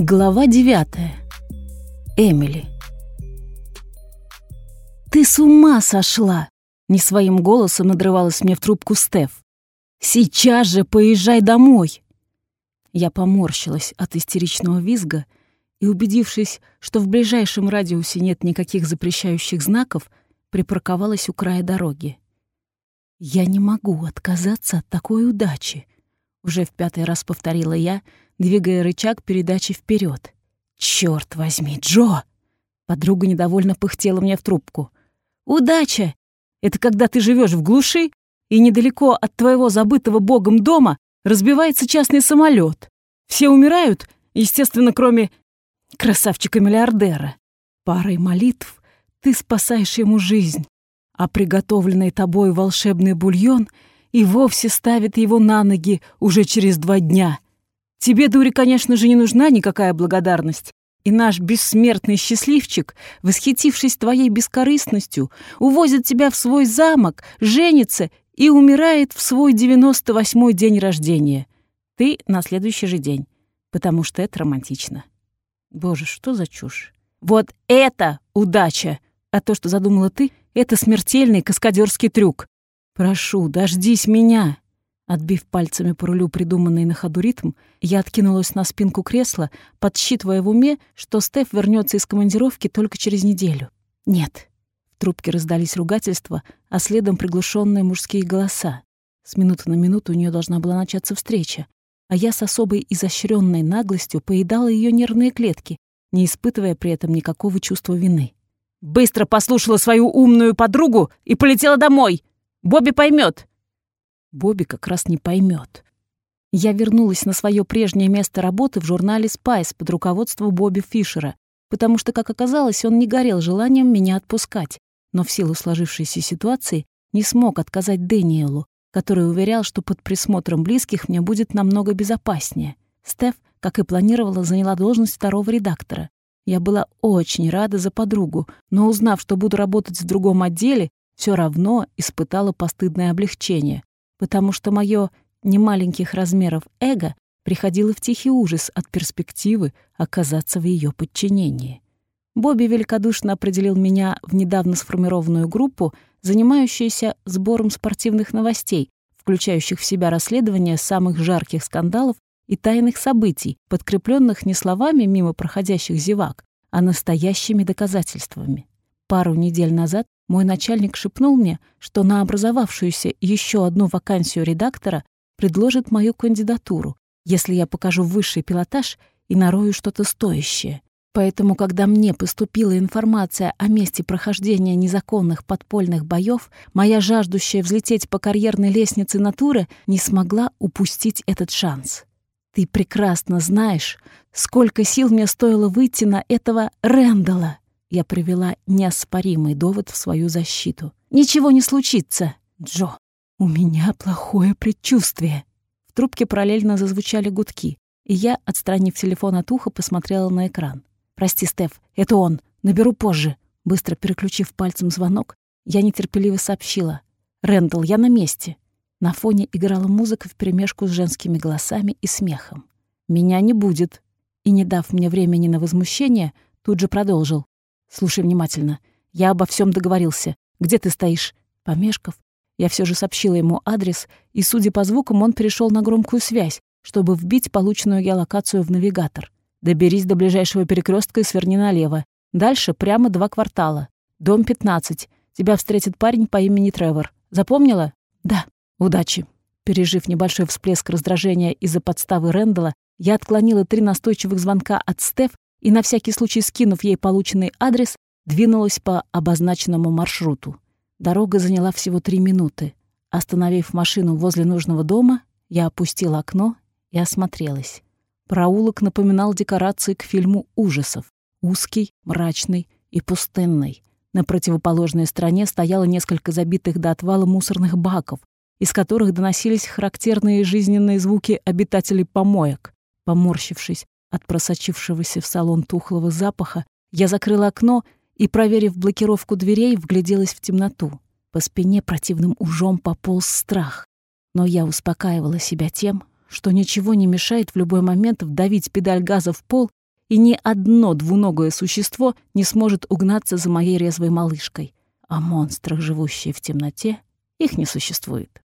Глава девятая. Эмили. «Ты с ума сошла!» — не своим голосом надрывалась мне в трубку Стеф. «Сейчас же поезжай домой!» Я поморщилась от истеричного визга и, убедившись, что в ближайшем радиусе нет никаких запрещающих знаков, припарковалась у края дороги. «Я не могу отказаться от такой удачи», — уже в пятый раз повторила я, двигая рычаг передачи вперед. Черт возьми, Джо!» Подруга недовольно пыхтела мне в трубку. «Удача! Это когда ты живешь в глуши, и недалеко от твоего забытого богом дома разбивается частный самолет. Все умирают, естественно, кроме красавчика-миллиардера. Парой молитв ты спасаешь ему жизнь, а приготовленный тобой волшебный бульон и вовсе ставит его на ноги уже через два дня — Тебе, дури, конечно же, не нужна никакая благодарность. И наш бессмертный счастливчик, восхитившись твоей бескорыстностью, увозит тебя в свой замок, женится и умирает в свой девяносто восьмой день рождения. Ты на следующий же день, потому что это романтично. Боже, что за чушь? Вот это удача! А то, что задумала ты, это смертельный каскадерский трюк. Прошу, дождись меня. Отбив пальцами по рулю придуманный на ходу ритм, я откинулась на спинку кресла, подсчитывая в уме, что Стеф вернется из командировки только через неделю. Нет. В трубке раздались ругательства, а следом приглушенные мужские голоса. С минуты на минуту у нее должна была начаться встреча, а я с особой изощренной наглостью поедала ее нервные клетки, не испытывая при этом никакого чувства вины. «Быстро послушала свою умную подругу и полетела домой! Бобби поймет, Бобби как раз не поймет. Я вернулась на свое прежнее место работы в журнале «Спайс» под руководством Бобби Фишера, потому что, как оказалось, он не горел желанием меня отпускать, но в силу сложившейся ситуации не смог отказать Дэниелу, который уверял, что под присмотром близких мне будет намного безопаснее. Стеф, как и планировала, заняла должность второго редактора. Я была очень рада за подругу, но узнав, что буду работать в другом отделе, все равно испытала постыдное облегчение потому что мое немаленьких размеров эго приходило в тихий ужас от перспективы оказаться в ее подчинении. Бобби великодушно определил меня в недавно сформированную группу, занимающуюся сбором спортивных новостей, включающих в себя расследование самых жарких скандалов и тайных событий, подкрепленных не словами мимо проходящих зевак, а настоящими доказательствами. Пару недель назад мой начальник шепнул мне, что на образовавшуюся еще одну вакансию редактора предложит мою кандидатуру, если я покажу высший пилотаж и нарою что-то стоящее. Поэтому, когда мне поступила информация о месте прохождения незаконных подпольных боев, моя жаждущая взлететь по карьерной лестнице натура не смогла упустить этот шанс. Ты прекрасно знаешь, сколько сил мне стоило выйти на этого Рэндала. Я привела неоспоримый довод в свою защиту. «Ничего не случится, Джо. У меня плохое предчувствие». В трубке параллельно зазвучали гудки, и я, отстранив телефон от уха, посмотрела на экран. «Прости, Стеф, это он. Наберу позже». Быстро переключив пальцем звонок, я нетерпеливо сообщила. «Рэндалл, я на месте». На фоне играла музыка вперемешку с женскими голосами и смехом. «Меня не будет». И, не дав мне времени на возмущение, тут же продолжил. Слушай внимательно. Я обо всем договорился. Где ты стоишь? Помешков. Я все же сообщила ему адрес, и, судя по звукам, он перешел на громкую связь, чтобы вбить полученную геолокацию в навигатор. Доберись до ближайшего перекрестка и сверни налево. Дальше прямо два квартала. Дом 15. Тебя встретит парень по имени Тревор. Запомнила? Да. Удачи. Пережив небольшой всплеск раздражения из-за подставы Рэндала, я отклонила три настойчивых звонка от Стеф и, на всякий случай скинув ей полученный адрес, двинулась по обозначенному маршруту. Дорога заняла всего три минуты. Остановив машину возле нужного дома, я опустила окно и осмотрелась. Проулок напоминал декорации к фильму ужасов. Узкий, мрачный и пустынный. На противоположной стороне стояло несколько забитых до отвала мусорных баков, из которых доносились характерные жизненные звуки обитателей помоек. Поморщившись, от просочившегося в салон тухлого запаха я закрыла окно и, проверив блокировку дверей, вгляделась в темноту. По спине противным ужом пополз страх. Но я успокаивала себя тем, что ничего не мешает в любой момент вдавить педаль газа в пол и ни одно двуногое существо не сможет угнаться за моей резвой малышкой. О монстрах, живущие в темноте, их не существует.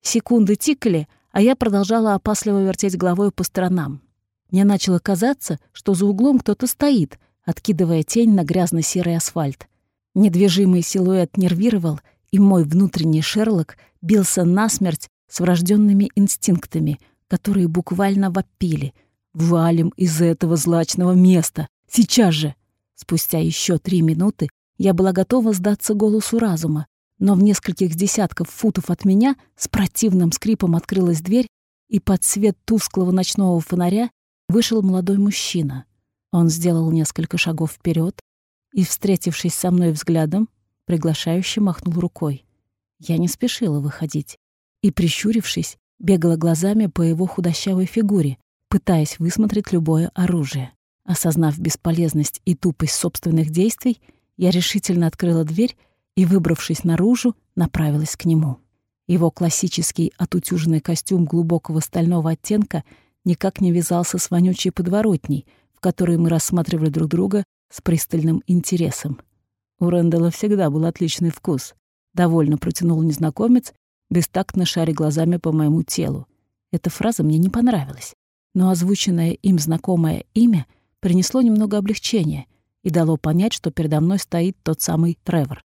Секунды тикали, а я продолжала опасливо вертеть головой по сторонам. Мне начало казаться, что за углом кто-то стоит, откидывая тень на грязно-серый асфальт. Недвижимый силуэт нервировал, и мой внутренний Шерлок бился насмерть с врожденными инстинктами, которые буквально вопили. «Валим из этого злачного места! Сейчас же!» Спустя еще три минуты я была готова сдаться голосу разума, но в нескольких десятков футов от меня с противным скрипом открылась дверь, и под свет тусклого ночного фонаря вышел молодой мужчина. Он сделал несколько шагов вперед и, встретившись со мной взглядом, приглашающе махнул рукой. Я не спешила выходить и, прищурившись, бегала глазами по его худощавой фигуре, пытаясь высмотреть любое оружие. Осознав бесполезность и тупость собственных действий, я решительно открыла дверь и, выбравшись наружу, направилась к нему. Его классический отутюженный костюм глубокого стального оттенка никак не вязался с вонючей подворотней, в которой мы рассматривали друг друга с пристальным интересом. У Рэндала всегда был отличный вкус. Довольно протянул незнакомец, бестактно шаря глазами по моему телу. Эта фраза мне не понравилась, но озвученное им знакомое имя принесло немного облегчения и дало понять, что передо мной стоит тот самый Тревор.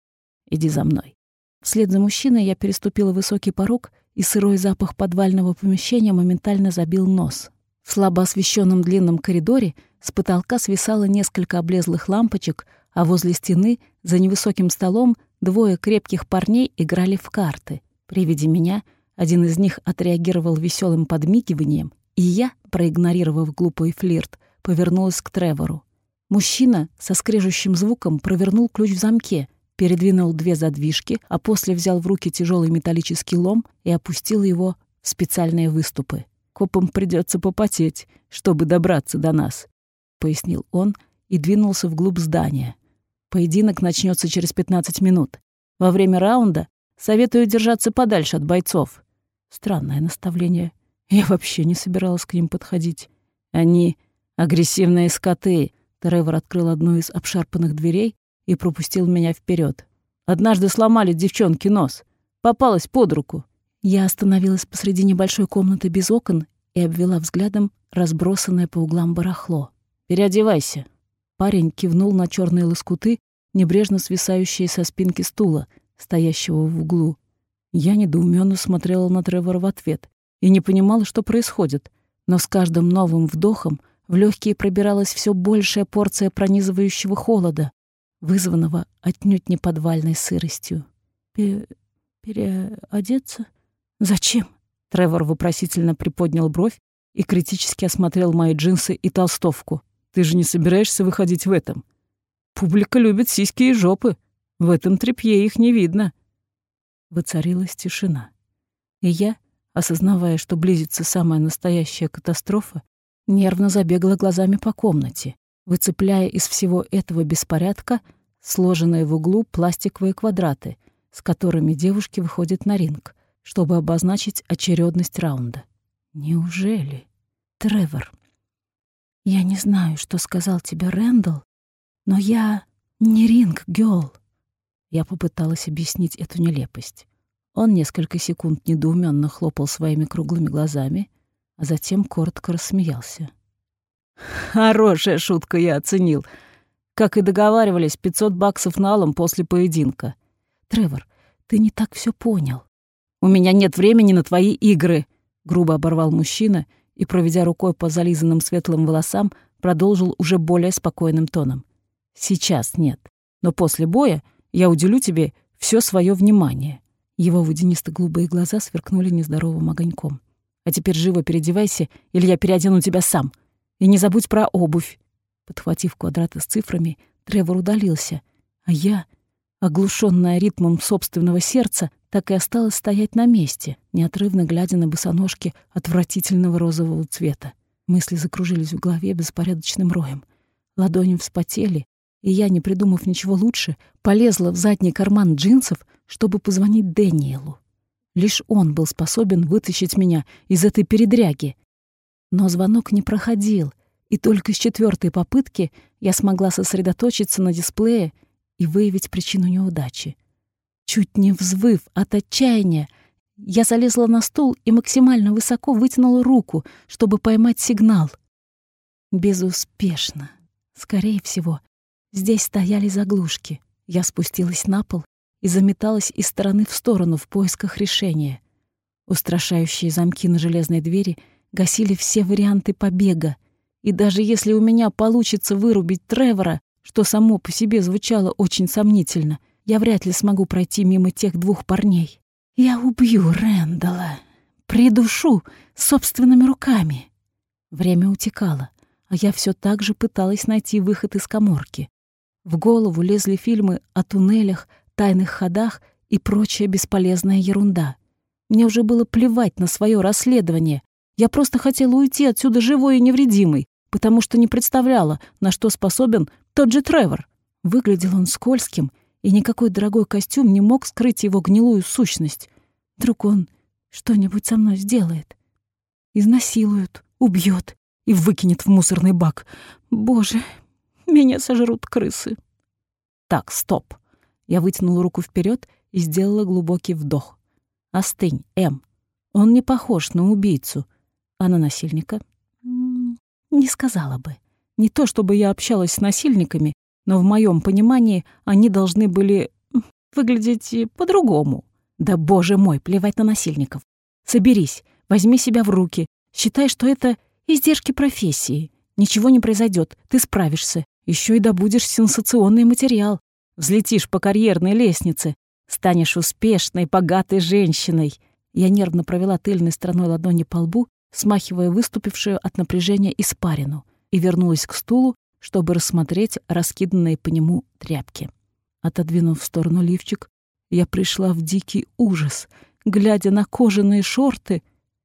«Иди за мной». Вслед за мужчиной я переступила высокий порог, и сырой запах подвального помещения моментально забил нос. В слабо освещенном длинном коридоре с потолка свисало несколько облезлых лампочек, а возле стены, за невысоким столом, двое крепких парней играли в карты. При виде меня один из них отреагировал веселым подмигиванием, и я, проигнорировав глупый флирт, повернулась к Тревору. Мужчина со скрежущим звуком провернул ключ в замке, передвинул две задвижки, а после взял в руки тяжелый металлический лом и опустил его в специальные выступы. Копам придется попотеть, чтобы добраться до нас», — пояснил он и двинулся вглубь здания. «Поединок начнется через 15 минут. Во время раунда советую держаться подальше от бойцов». Странное наставление. Я вообще не собиралась к ним подходить. Они агрессивные скоты. Тревор открыл одну из обшарпанных дверей и пропустил меня вперед. Однажды сломали девчонке нос. Попалась под руку. Я остановилась посреди небольшой комнаты без окон и обвела взглядом разбросанное по углам барахло. «Переодевайся». Парень кивнул на черные лоскуты, небрежно свисающие со спинки стула, стоящего в углу. Я недоуменно смотрела на Тревора в ответ и не понимала, что происходит, но с каждым новым вдохом в легкие пробиралась все большая порция пронизывающего холода, вызванного отнюдь не подвальной сыростью. «Переодеться?» «Зачем?» Тревор вопросительно приподнял бровь и критически осмотрел мои джинсы и толстовку. «Ты же не собираешься выходить в этом? Публика любит сиськи и жопы. В этом тряпье их не видно». Воцарилась тишина. И я, осознавая, что близится самая настоящая катастрофа, нервно забегала глазами по комнате, выцепляя из всего этого беспорядка сложенные в углу пластиковые квадраты, с которыми девушки выходят на ринг — чтобы обозначить очередность раунда. Неужели? Тревор, я не знаю, что сказал тебе Рэндалл, но я не ринг-гёл. Я попыталась объяснить эту нелепость. Он несколько секунд недоуменно хлопал своими круглыми глазами, а затем коротко рассмеялся. «Хорошая шутка, я оценил. Как и договаривались, 500 баксов налом после поединка. Тревор, ты не так все понял. «У меня нет времени на твои игры», — грубо оборвал мужчина и, проведя рукой по зализанным светлым волосам, продолжил уже более спокойным тоном. «Сейчас нет, но после боя я уделю тебе все свое внимание». Его водянисто-голубые глаза сверкнули нездоровым огоньком. «А теперь живо переодевайся, или я переодену тебя сам. И не забудь про обувь». Подхватив квадраты с цифрами, Тревор удалился, а я, оглушенная ритмом собственного сердца, так и осталась стоять на месте, неотрывно глядя на босоножки отвратительного розового цвета. Мысли закружились в голове беспорядочным роем. Ладони вспотели, и я, не придумав ничего лучше, полезла в задний карман джинсов, чтобы позвонить Дэниелу. Лишь он был способен вытащить меня из этой передряги. Но звонок не проходил, и только с четвертой попытки я смогла сосредоточиться на дисплее и выявить причину неудачи. Чуть не взвыв от отчаяния, я залезла на стул и максимально высоко вытянула руку, чтобы поймать сигнал. Безуспешно. Скорее всего, здесь стояли заглушки. Я спустилась на пол и заметалась из стороны в сторону в поисках решения. Устрашающие замки на железной двери гасили все варианты побега, и даже если у меня получится вырубить Тревора, что само по себе звучало очень сомнительно, я вряд ли смогу пройти мимо тех двух парней. Я убью Рэндала, придушу собственными руками. Время утекало, а я все так же пыталась найти выход из коморки. В голову лезли фильмы о туннелях, тайных ходах и прочая бесполезная ерунда. Мне уже было плевать на свое расследование. Я просто хотела уйти отсюда живой и невредимой, потому что не представляла, на что способен тот же Тревор. Выглядел он скользким, и никакой дорогой костюм не мог скрыть его гнилую сущность. Вдруг он что-нибудь со мной сделает. Изнасилует, убьет и выкинет в мусорный бак. Боже, меня сожрут крысы. Так, стоп. Я вытянула руку вперед и сделала глубокий вдох. Остынь, М. Он не похож на убийцу, а на насильника. Не сказала бы. Не то чтобы я общалась с насильниками, но в моем понимании они должны были выглядеть по-другому. Да, боже мой, плевать на насильников. Соберись, возьми себя в руки, считай, что это издержки профессии. Ничего не произойдет, ты справишься. Еще и добудешь сенсационный материал. Взлетишь по карьерной лестнице, станешь успешной, богатой женщиной. Я нервно провела тыльной стороной ладони по лбу смахивая выступившую от напряжения испарину, и вернулась к стулу, чтобы рассмотреть раскиданные по нему тряпки. Отодвинув в сторону лифчик, я пришла в дикий ужас, глядя на кожаные шорты,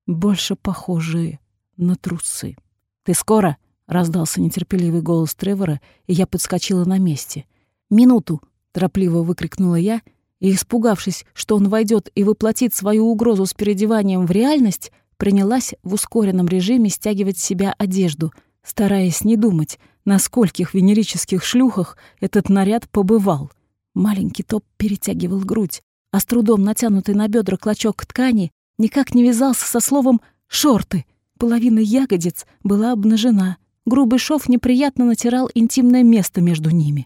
больше похожие на трусы. «Ты скоро?» — раздался нетерпеливый голос Тревора, и я подскочила на месте. «Минуту!» — торопливо выкрикнула я, и, испугавшись, что он войдет и воплотит свою угрозу с переодеванием в реальность, принялась в ускоренном режиме стягивать с себя одежду, стараясь не думать, на скольких венерических шлюхах этот наряд побывал. Маленький топ перетягивал грудь, а с трудом натянутый на бедра клочок ткани никак не вязался со словом «шорты». Половина ягодиц была обнажена, грубый шов неприятно натирал интимное место между ними.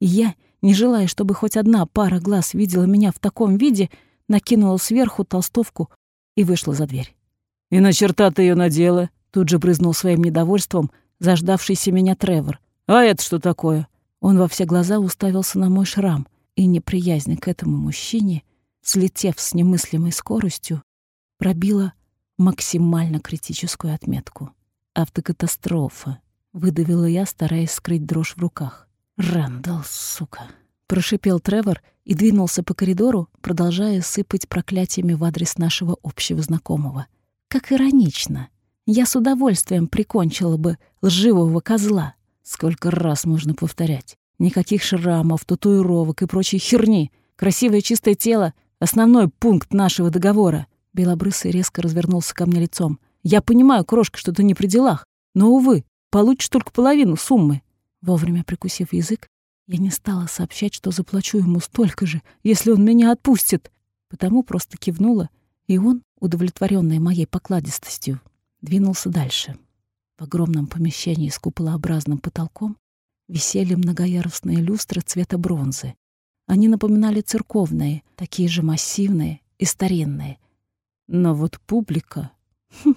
И я, не желая, чтобы хоть одна пара глаз видела меня в таком виде, накинула сверху толстовку и вышла за дверь. «И на черта ты ее надела?» Тут же брызнул своим недовольством заждавшийся меня Тревор. «А это что такое?» Он во все глаза уставился на мой шрам, и неприязнь к этому мужчине, слетев с немыслимой скоростью, пробила максимально критическую отметку. «Автокатастрофа», — выдавила я, стараясь скрыть дрожь в руках. «Рэндалл, сука!» — прошипел Тревор и двинулся по коридору, продолжая сыпать проклятиями в адрес нашего общего знакомого — как иронично. Я с удовольствием прикончила бы лживого козла. Сколько раз можно повторять? Никаких шрамов, татуировок и прочей херни. Красивое чистое тело — основной пункт нашего договора. Белобрысый резко развернулся ко мне лицом. «Я понимаю, крошка, что ты не при делах, но, увы, получишь только половину суммы». Вовремя прикусив язык, я не стала сообщать, что заплачу ему столько же, если он меня отпустит. Потому просто кивнула, и он, удовлетворенный моей покладистостью, двинулся дальше. В огромном помещении с куполообразным потолком висели многоярусные люстры цвета бронзы. Они напоминали церковные, такие же массивные и старинные. Но вот публика хм,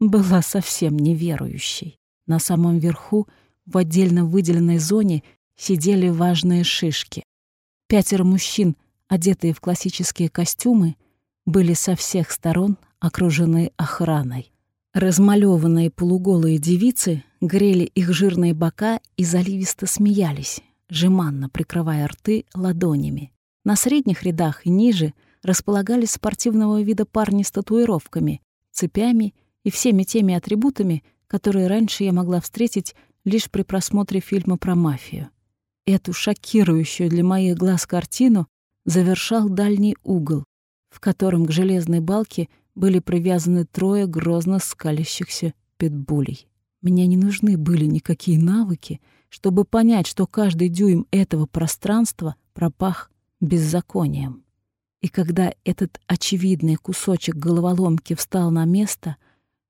была совсем неверующей. На самом верху, в отдельно выделенной зоне, сидели важные шишки. Пятеро мужчин, одетые в классические костюмы, были со всех сторон окружены охраной. Размалеванные полуголые девицы грели их жирные бока и заливисто смеялись, жеманно прикрывая рты ладонями. На средних рядах и ниже располагались спортивного вида парни с татуировками, цепями и всеми теми атрибутами, которые раньше я могла встретить лишь при просмотре фильма про мафию. Эту шокирующую для моих глаз картину завершал дальний угол, в котором к железной балке были привязаны трое грозно скалящихся питбулей. Мне не нужны были никакие навыки, чтобы понять, что каждый дюйм этого пространства пропах беззаконием. И когда этот очевидный кусочек головоломки встал на место,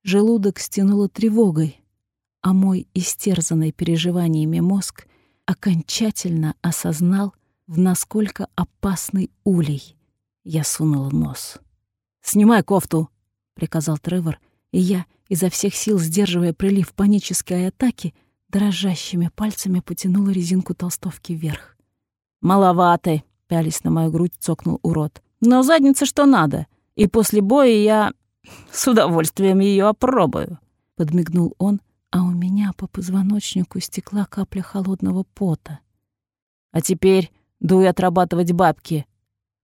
желудок стянуло тревогой, а мой истерзанный переживаниями мозг окончательно осознал, в насколько опасный улей я сунула нос. «Снимай кофту!» — приказал Тревор, и я, изо всех сил сдерживая прилив панической атаки, дрожащими пальцами потянула резинку толстовки вверх. «Маловато!» — пялись на мою грудь, цокнул урод. «Но задница что надо, и после боя я с удовольствием ее опробую!» — подмигнул он, а у меня по позвоночнику стекла капля холодного пота. «А теперь дуй отрабатывать бабки!»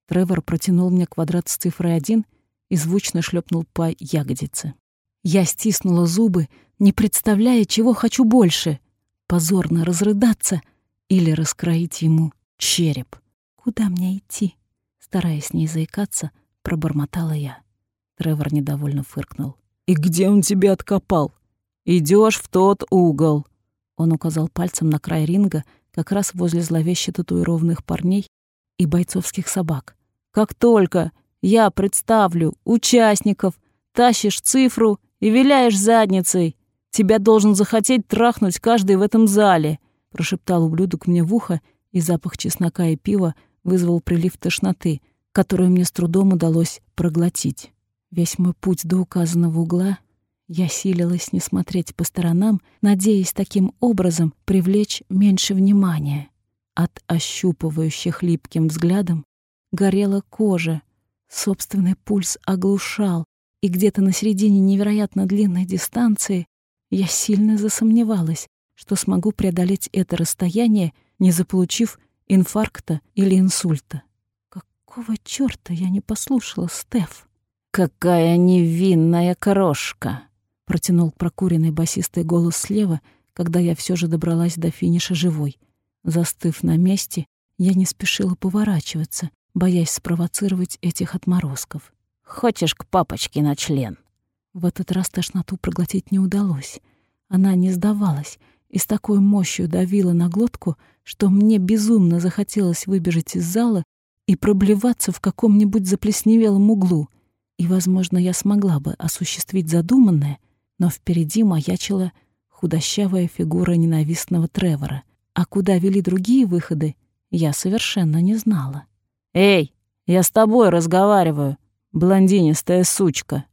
Тревор протянул мне квадрат с цифрой один и звучно шлепнул по ягодице. Я стиснула зубы, не представляя, чего хочу больше — позорно разрыдаться или раскроить ему череп. «Куда мне идти?» Стараясь не заикаться, пробормотала я. Тревор недовольно фыркнул. «И где он тебя откопал? Идешь в тот угол!» Он указал пальцем на край ринга, как раз возле зловеще татуированных парней и бойцовских собак. «Как только я представлю участников, тащишь цифру и виляешь задницей. Тебя должен захотеть трахнуть каждый в этом зале», — прошептал ублюдок мне в ухо, и запах чеснока и пива вызвал прилив тошноты, которую мне с трудом удалось проглотить. Весь мой путь до указанного угла я силилась не смотреть по сторонам, надеясь таким образом привлечь меньше внимания. От ощупывающих липким взглядом горела кожа, собственный пульс оглушал, и где-то на середине невероятно длинной дистанции я сильно засомневалась, что смогу преодолеть это расстояние, не заполучив инфаркта или инсульта. Какого чёрта я не послушала Стеф? «Какая невинная крошка!» — протянул прокуренный басистый голос слева, когда я все же добралась до финиша живой. Застыв на месте, я не спешила поворачиваться, боясь спровоцировать этих отморозков. Хочешь к папочке на член?» В этот раз тошноту проглотить не удалось. Она не сдавалась и с такой мощью давила на глотку, что мне безумно захотелось выбежать из зала и проблеваться в каком-нибудь заплесневелом углу. И, возможно, я смогла бы осуществить задуманное, но впереди маячила худощавая фигура ненавистного Тревора. А куда вели другие выходы, я совершенно не знала. «Эй, я с тобой разговариваю!» блондинистая сучка!»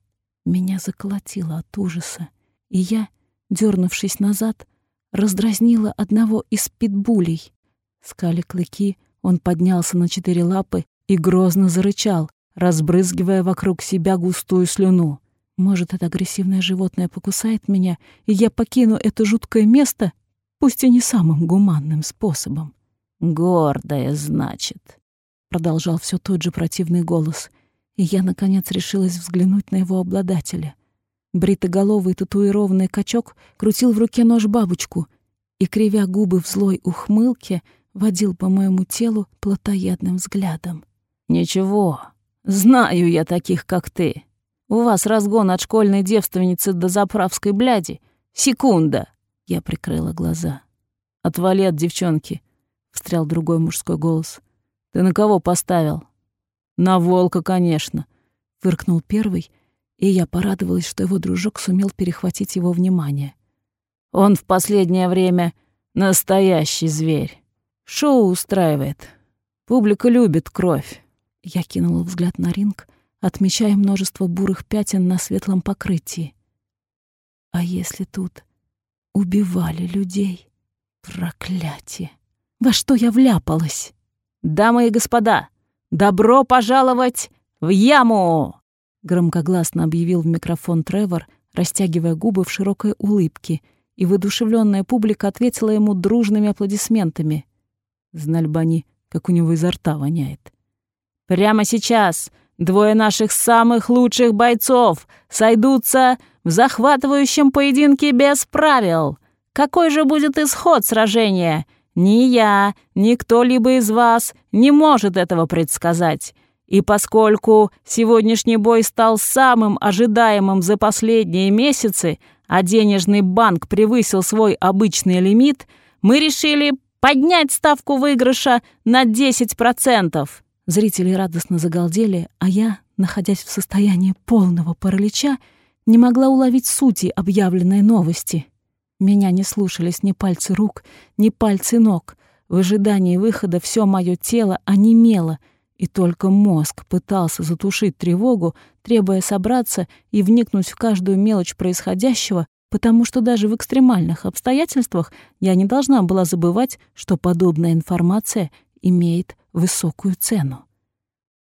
Меня заколотило от ужаса, и я, дернувшись назад, раздразнила одного из питбулей. Скали клыки, он поднялся на четыре лапы и грозно зарычал, разбрызгивая вокруг себя густую слюну. Может, это агрессивное животное покусает меня, и я покину это жуткое место, пусть и не самым гуманным способом. «Гордая, значит», — продолжал все тот же противный голос — и я, наконец, решилась взглянуть на его обладателя. Бритоголовый татуированный качок крутил в руке нож-бабочку и, кривя губы в злой ухмылке, водил по моему телу плотоядным взглядом. «Ничего, знаю я таких, как ты. У вас разгон от школьной девственницы до заправской бляди. Секунда!» Я прикрыла глаза. «Отвали от девчонки!» — встрял другой мужской голос. «Ты на кого поставил?» «На волка, конечно», — фыркнул первый, и я порадовалась, что его дружок сумел перехватить его внимание. «Он в последнее время настоящий зверь. Шоу устраивает. Публика любит кровь». Я кинула взгляд на ринг, отмечая множество бурых пятен на светлом покрытии. А если тут убивали людей? Проклятие! Во что я вляпалась? «Дамы и господа!» «Добро пожаловать в яму!» Громкогласно объявил в микрофон Тревор, растягивая губы в широкой улыбке, и воодушевленная публика ответила ему дружными аплодисментами. Знали бы они, как у него изо рта воняет. «Прямо сейчас двое наших самых лучших бойцов сойдутся в захватывающем поединке без правил. Какой же будет исход сражения? Ни я, ни кто-либо из вас не может этого предсказать. И поскольку сегодняшний бой стал самым ожидаемым за последние месяцы, а денежный банк превысил свой обычный лимит, мы решили поднять ставку выигрыша на 10%. Зрители радостно загалдели, а я, находясь в состоянии полного паралича, не могла уловить сути объявленной новости. Меня не слушались ни пальцы рук, ни пальцы ног. В ожидании выхода все мое тело онемело, и только мозг пытался затушить тревогу, требуя собраться и вникнуть в каждую мелочь происходящего, потому что даже в экстремальных обстоятельствах я не должна была забывать, что подобная информация имеет высокую цену.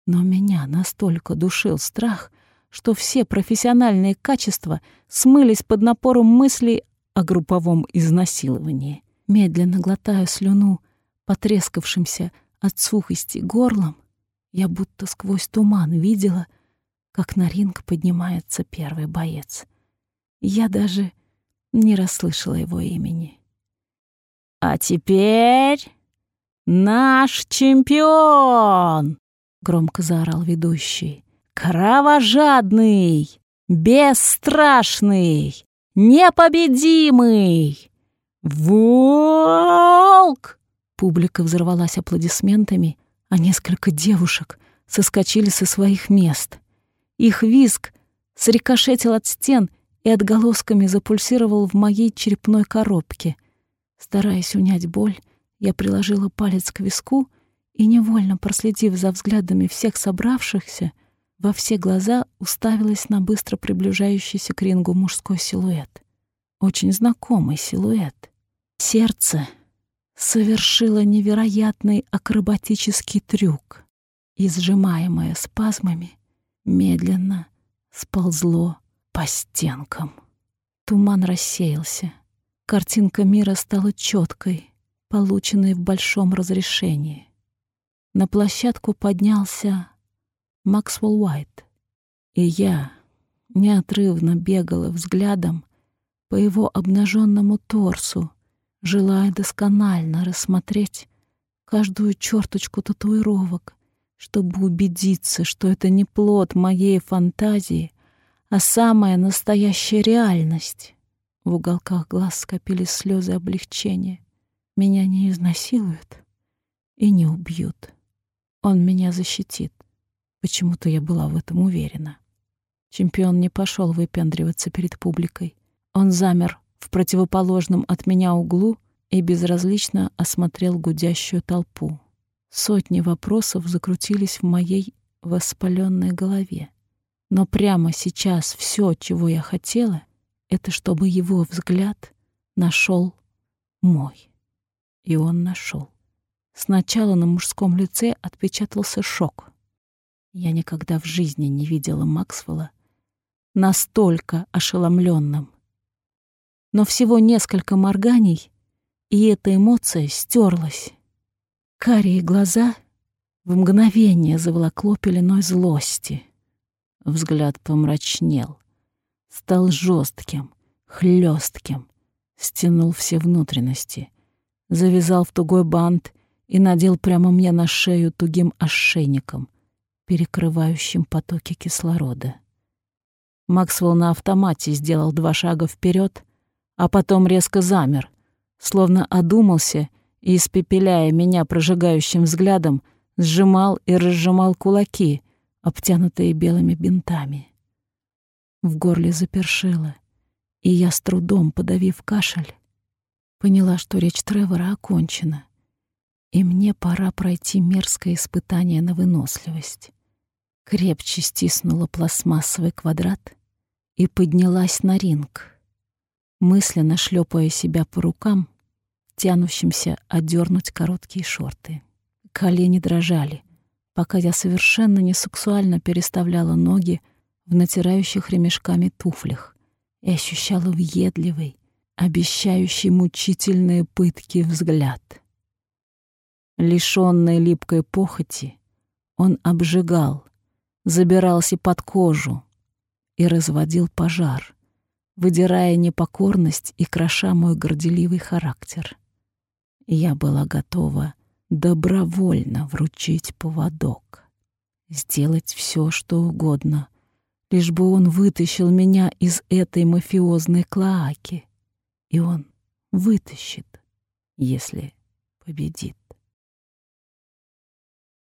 Но меня настолько душил страх, что все профессиональные качества смылись под напором мыслей о групповом изнасиловании. Медленно глотая слюну, потрескавшимся от сухости горлом, я будто сквозь туман видела, как на ринг поднимается первый боец. Я даже не расслышала его имени. «А теперь наш чемпион!» — громко заорал ведущий. «Кровожадный, бесстрашный, непобедимый! Волк!» Публика взорвалась аплодисментами, а несколько девушек соскочили со своих мест. Их визг срикошетил от стен и отголосками запульсировал в моей черепной коробке. Стараясь унять боль, я приложила палец к виску и, невольно проследив за взглядами всех собравшихся, во все глаза уставилась на быстро приближающийся к рингу мужской силуэт. Очень знакомый силуэт. Сердце совершило невероятный акробатический трюк и, сжимаемое спазмами, медленно сползло по стенкам. Туман рассеялся. Картинка мира стала четкой, полученной в большом разрешении. На площадку поднялся Максвелл Уайт. И я неотрывно бегала взглядом по его обнаженному торсу, желая досконально рассмотреть каждую черточку татуировок, чтобы убедиться, что это не плод моей фантазии, а самая настоящая реальность. В уголках глаз скопились слезы облегчения. Меня не изнасилуют и не убьют. Он меня защитит. Почему-то я была в этом уверена. Чемпион не пошел выпендриваться перед публикой. Он замер в противоположном от меня углу и безразлично осмотрел гудящую толпу. Сотни вопросов закрутились в моей воспаленной голове. Но прямо сейчас все, чего я хотела, это чтобы его взгляд нашел мой. И он нашел. Сначала на мужском лице отпечатался шок. Я никогда в жизни не видела Максвелла настолько ошеломленным. Но всего несколько морганий, и эта эмоция стерлась. Карие глаза в мгновение заволокло пеленой злости. Взгляд помрачнел, стал жестким, хлестким, стянул все внутренности, завязал в тугой бант и надел прямо мне на шею тугим ошейником — перекрывающим потоки кислорода. Максвелл на автомате сделал два шага вперед, а потом резко замер, словно одумался и, испепеляя меня прожигающим взглядом, сжимал и разжимал кулаки, обтянутые белыми бинтами. В горле запершило, и я с трудом, подавив кашель, поняла, что речь Тревора окончена, и мне пора пройти мерзкое испытание на выносливость крепче стиснула пластмассовый квадрат и поднялась на ринг, мысленно шлепая себя по рукам, тянущимся одернуть короткие шорты. Колени дрожали, пока я совершенно несексуально переставляла ноги в натирающих ремешками туфлях и ощущала въедливый, обещающий мучительные пытки взгляд. Лишённый липкой похоти, он обжигал, забирался под кожу и разводил пожар, выдирая непокорность и кроша мой горделивый характер. Я была готова добровольно вручить поводок, сделать все, что угодно, лишь бы он вытащил меня из этой мафиозной клоаки. И он вытащит, если победит.